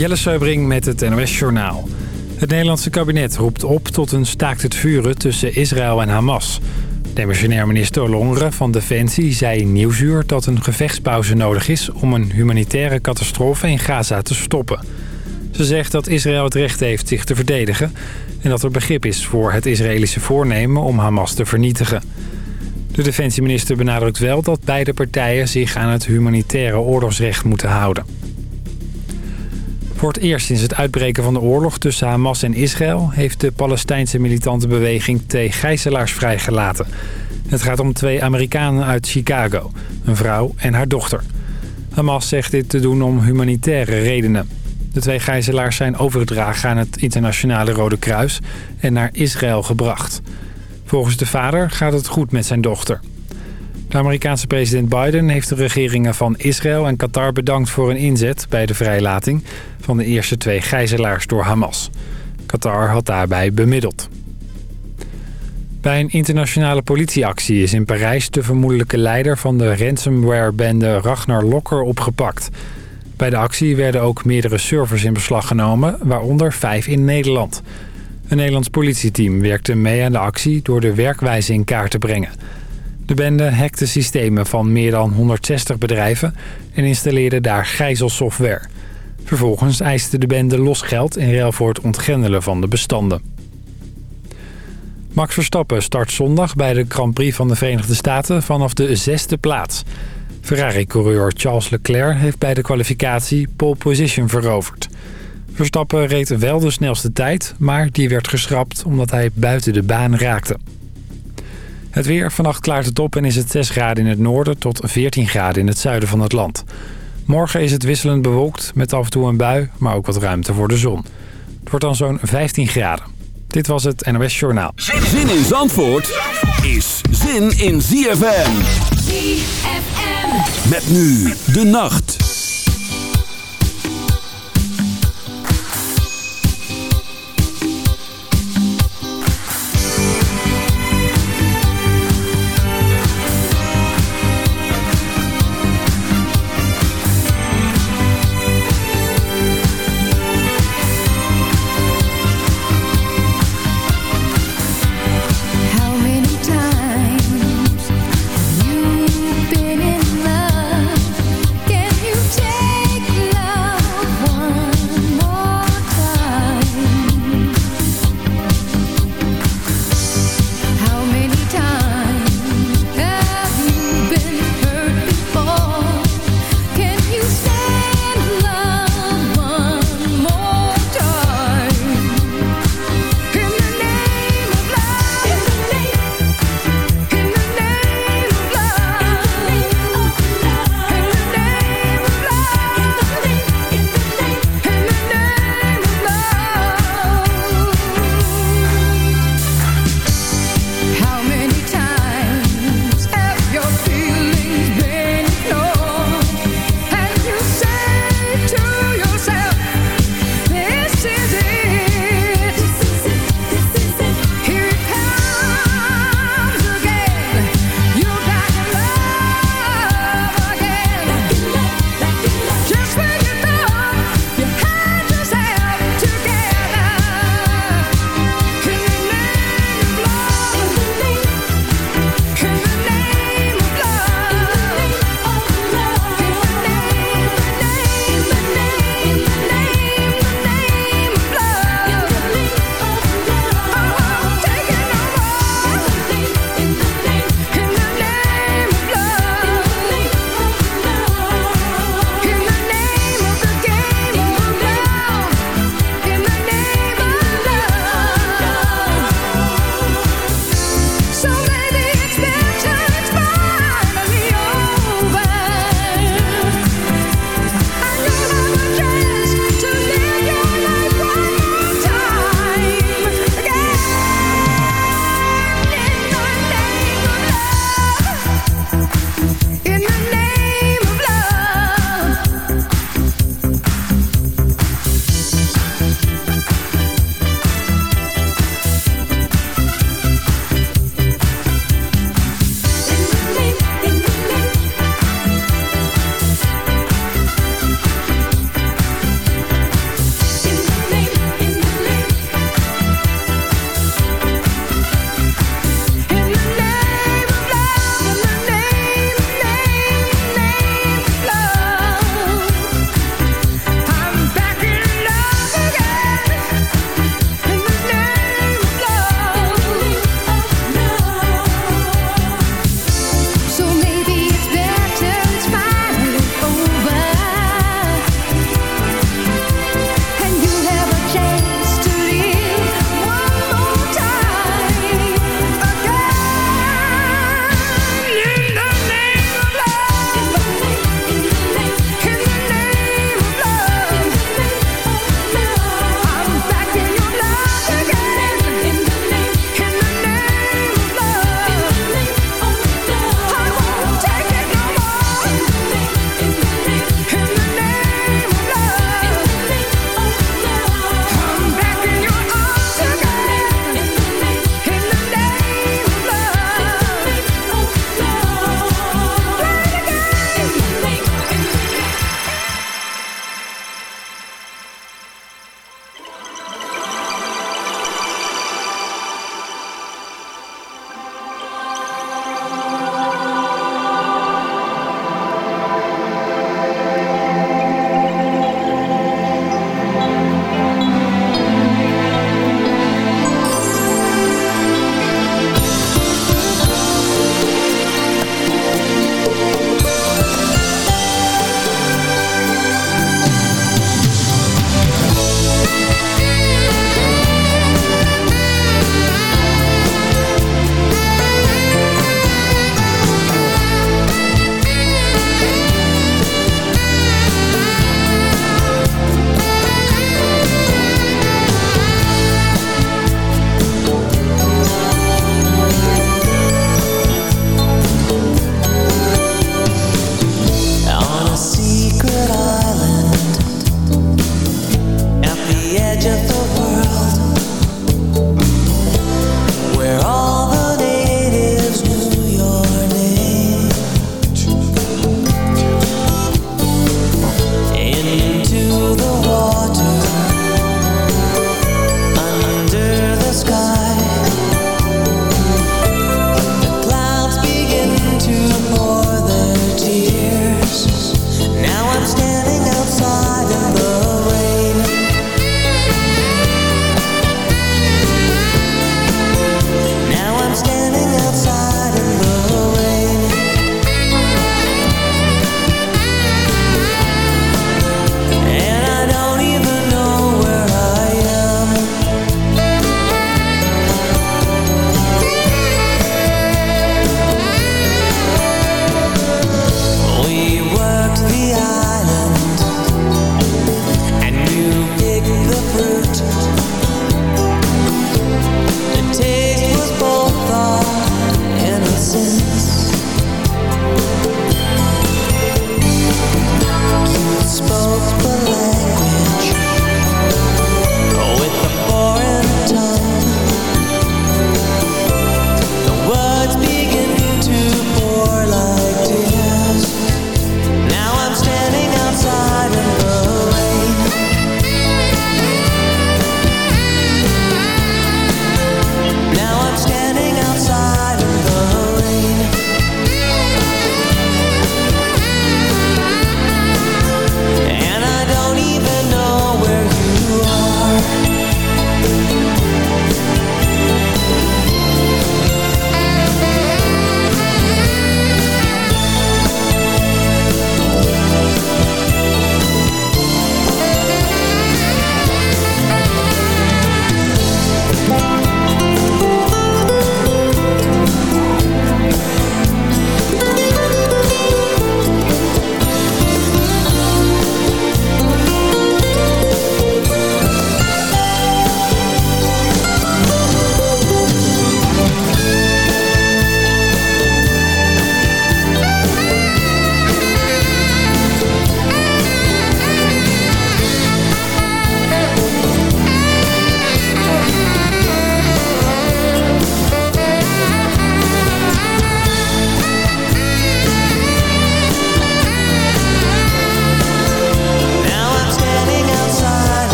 Jelle Seubring met het NOS Journaal. Het Nederlandse kabinet roept op tot een staakt het vuren tussen Israël en Hamas. Demissionair minister Longeren van Defensie zei in Nieuwsuur dat een gevechtspauze nodig is... om een humanitaire catastrofe in Gaza te stoppen. Ze zegt dat Israël het recht heeft zich te verdedigen... en dat er begrip is voor het Israëlische voornemen om Hamas te vernietigen. De defensieminister benadrukt wel dat beide partijen zich aan het humanitaire oorlogsrecht moeten houden. Voor het eerst sinds het uitbreken van de oorlog tussen Hamas en Israël... heeft de Palestijnse militante beweging twee gijzelaars vrijgelaten. Het gaat om twee Amerikanen uit Chicago, een vrouw en haar dochter. Hamas zegt dit te doen om humanitaire redenen. De twee gijzelaars zijn overgedragen aan het internationale Rode Kruis... en naar Israël gebracht. Volgens de vader gaat het goed met zijn dochter. De Amerikaanse president Biden heeft de regeringen van Israël en Qatar bedankt voor hun inzet bij de vrijlating van de eerste twee gijzelaars door Hamas. Qatar had daarbij bemiddeld. Bij een internationale politieactie is in Parijs de vermoedelijke leider van de ransomware-bende Ragnar Lokker opgepakt. Bij de actie werden ook meerdere servers in beslag genomen, waaronder vijf in Nederland. Een Nederlands politieteam werkte mee aan de actie door de werkwijze in kaart te brengen. De bende hackte systemen van meer dan 160 bedrijven en installeerde daar gijzelsoftware. Vervolgens eiste de bende los geld in ruil voor het ontgrendelen van de bestanden. Max Verstappen start zondag bij de Grand Prix van de Verenigde Staten vanaf de zesde plaats. Ferrari-coureur Charles Leclerc heeft bij de kwalificatie pole position veroverd. Verstappen reed wel de snelste tijd, maar die werd geschrapt omdat hij buiten de baan raakte. Het weer. Vannacht klaart het op en is het 6 graden in het noorden tot 14 graden in het zuiden van het land. Morgen is het wisselend bewolkt met af en toe een bui, maar ook wat ruimte voor de zon. Het wordt dan zo'n 15 graden. Dit was het NOS Journaal. Zin in Zandvoort is zin in ZFM. ZFM. Met nu de nacht.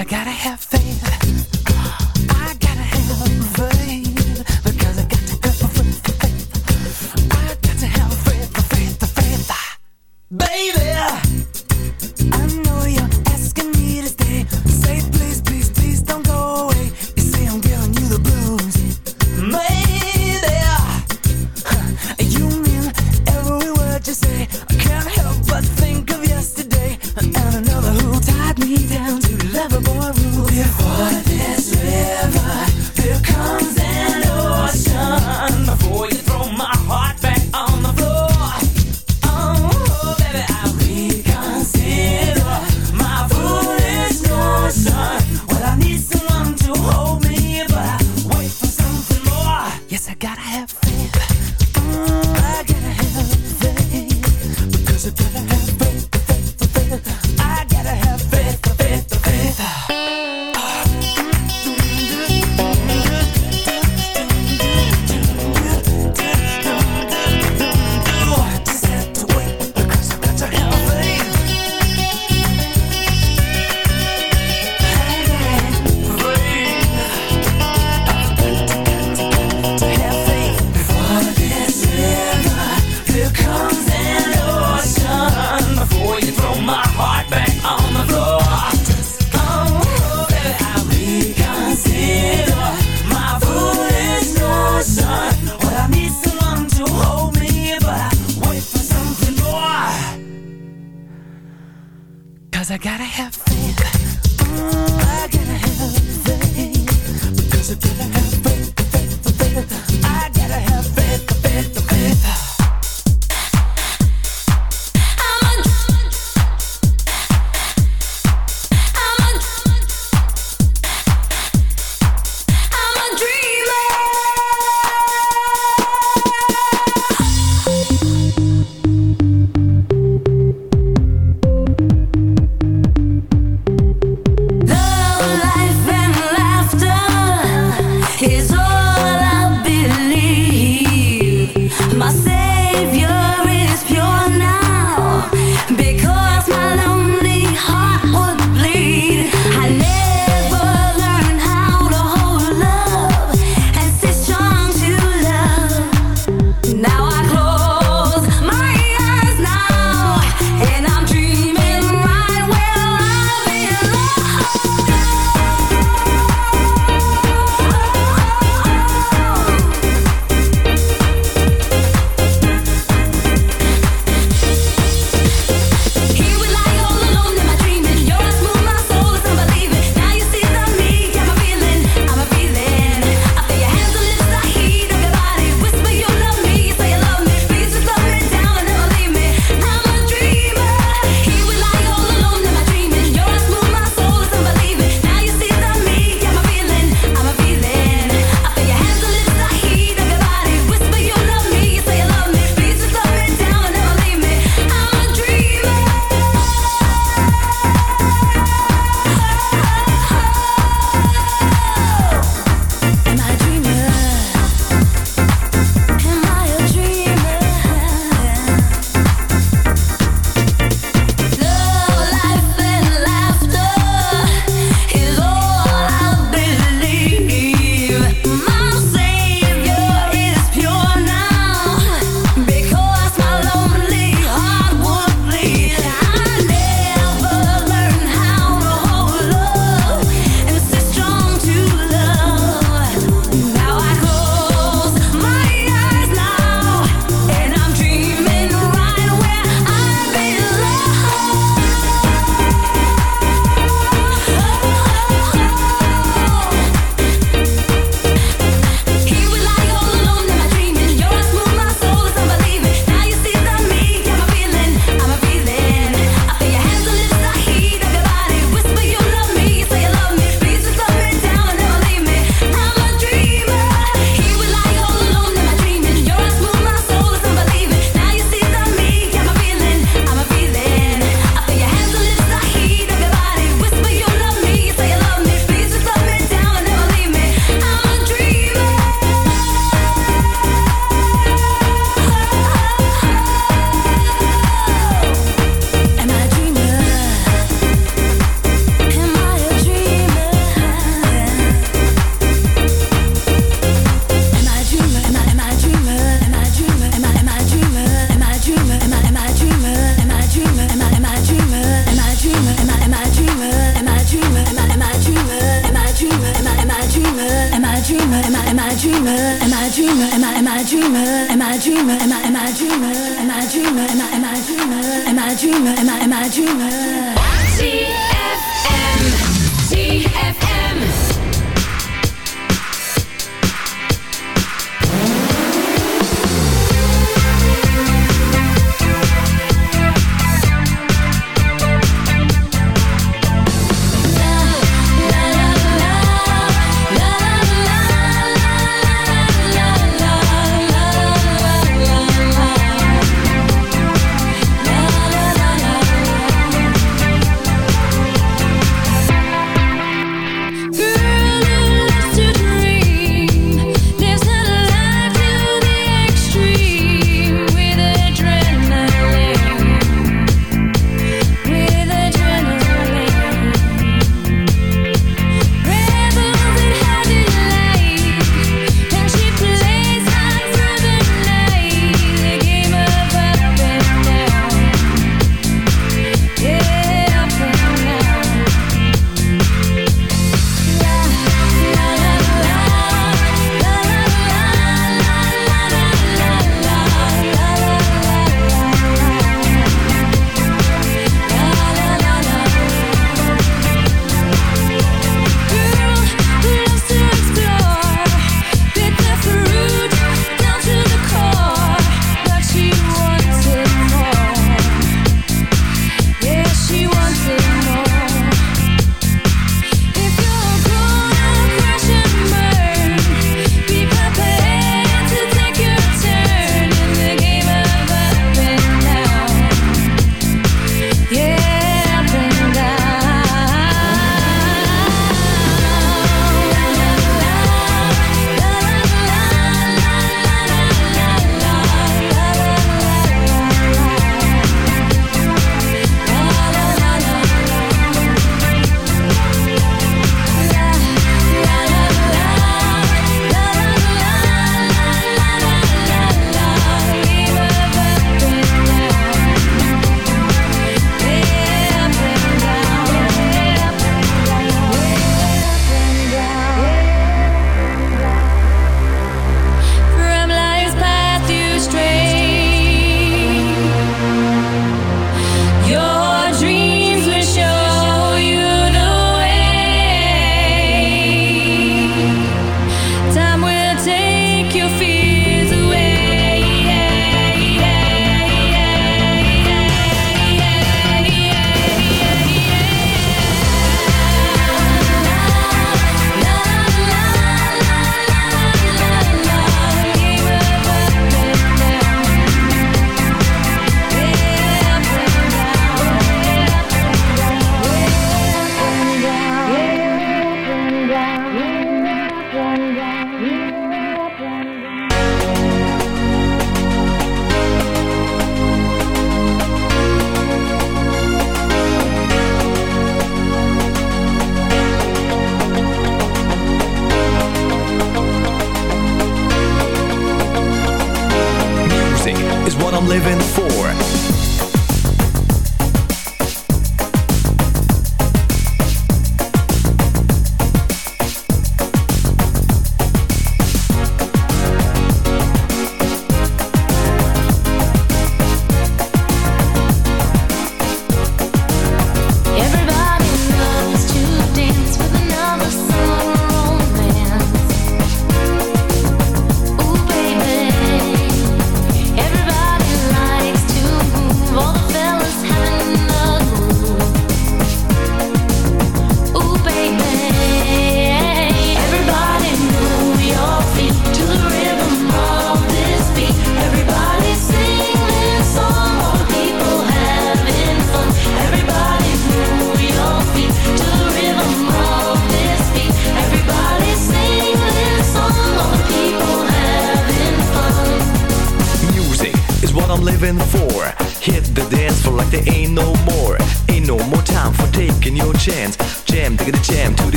I gotta have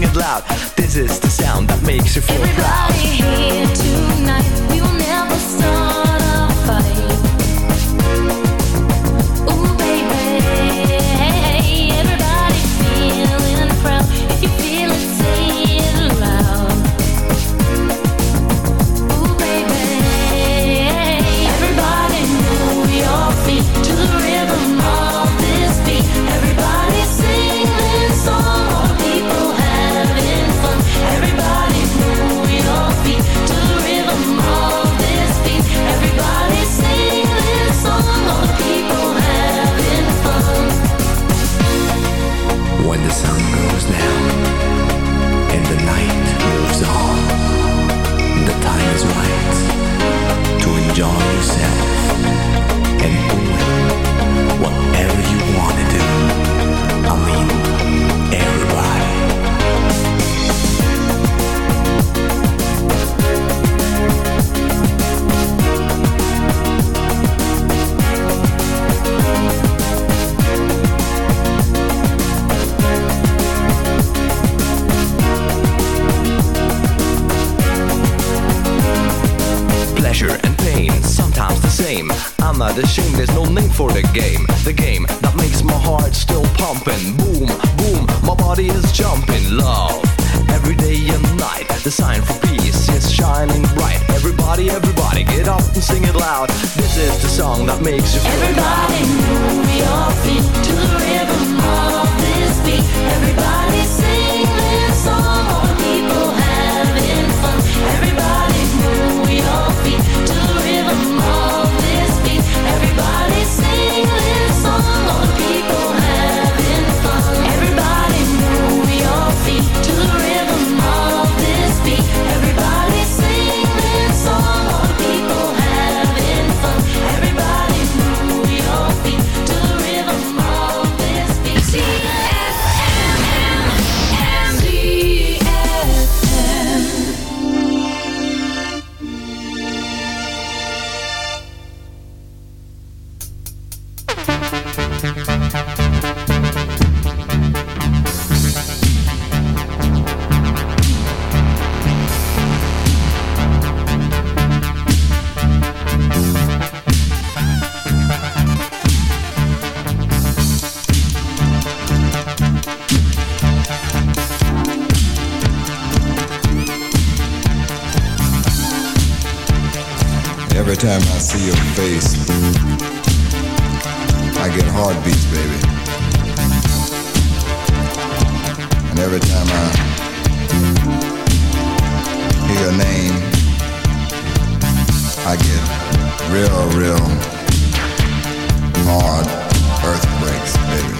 sing it loud. song that makes you feel. Everybody move your feet to the rhythm every time I hear your name, I get real, real hard earthquakes, baby.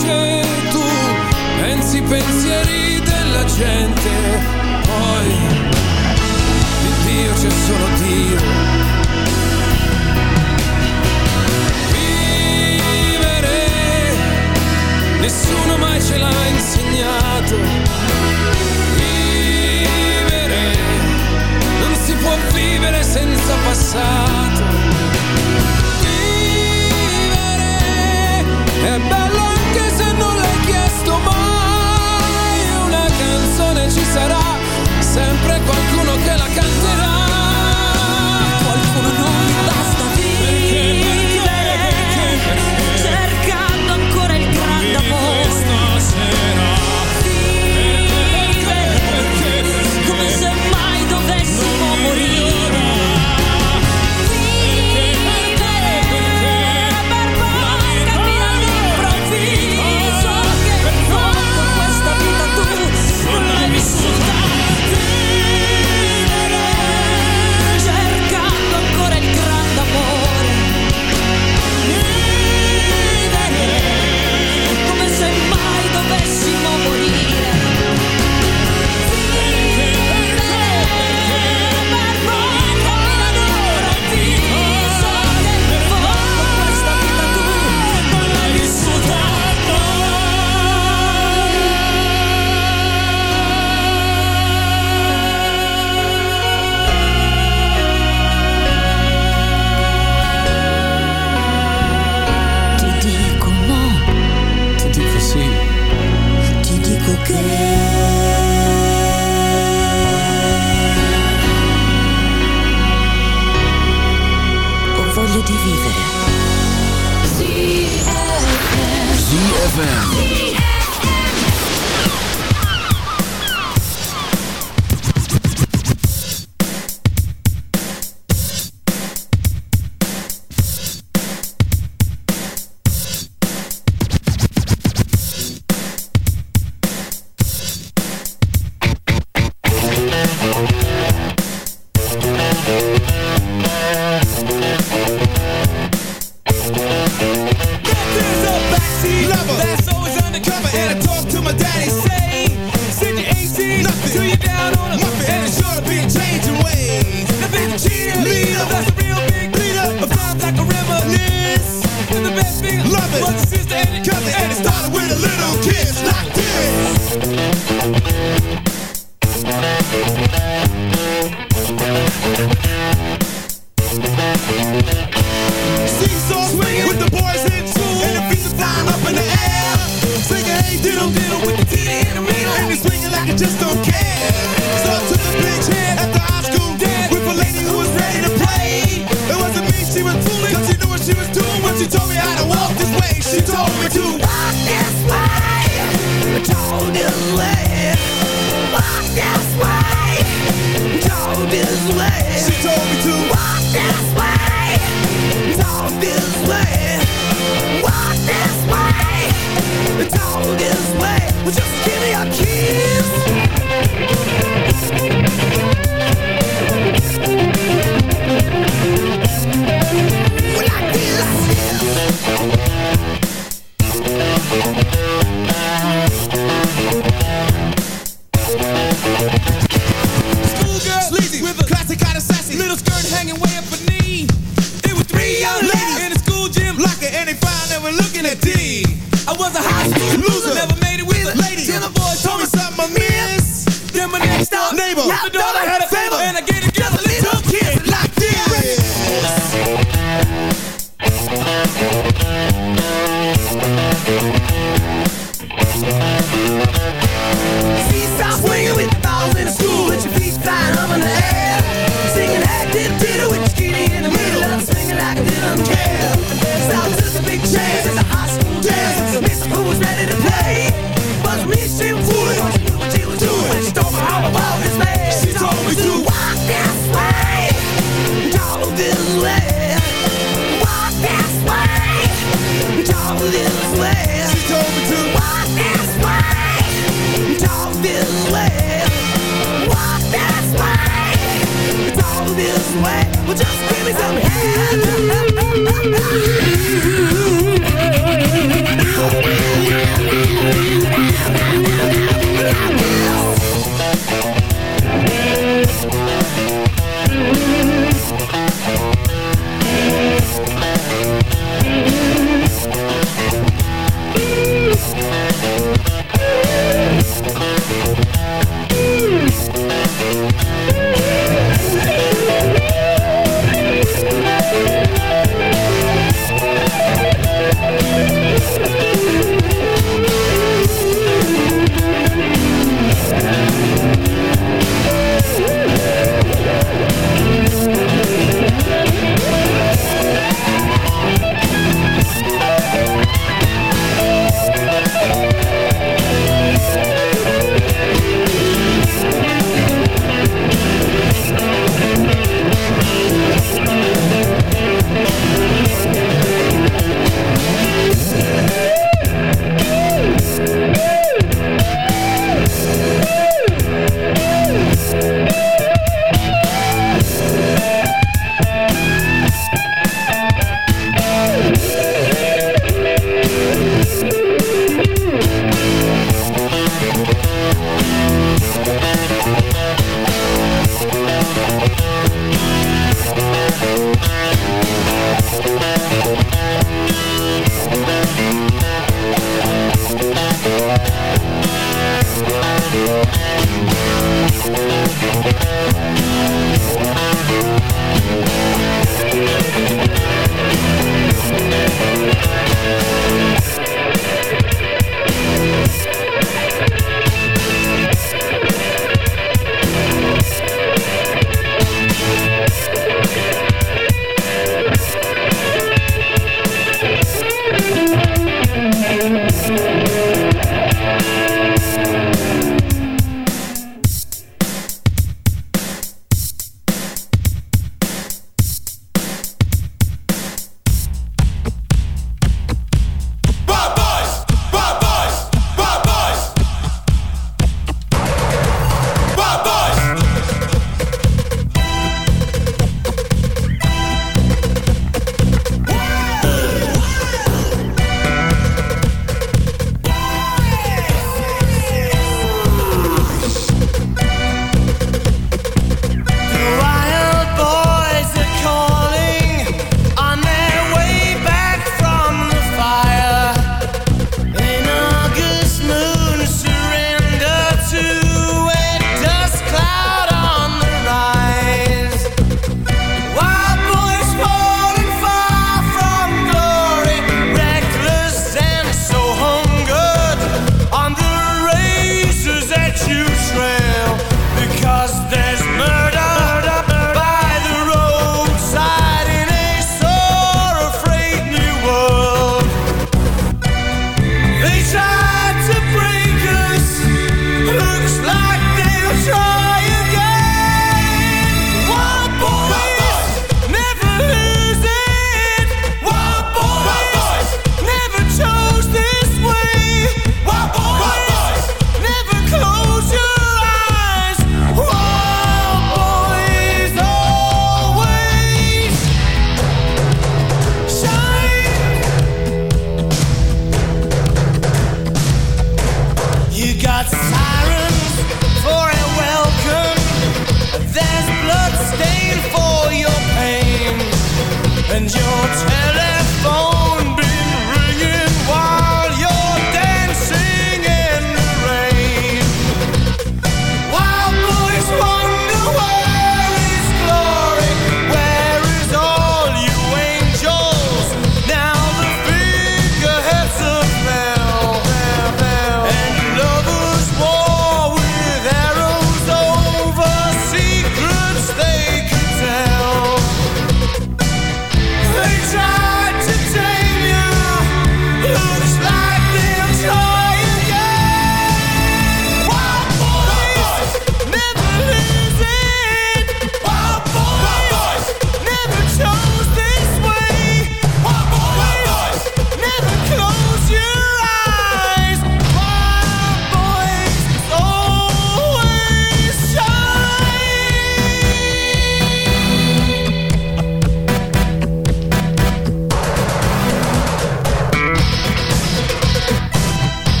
Voce, tu pensi i pensieri della gente, poi di Dio c'è solo Dio. Vivere, nessuno mai ce l'ha insegnato. Vivere, non si può vivere senza passato. te será indeed. I was a high school loser, never made it with a lady. Till the boys told me something I missed. Then my next door neighbor, I thought I had a away. Well, just give me some help.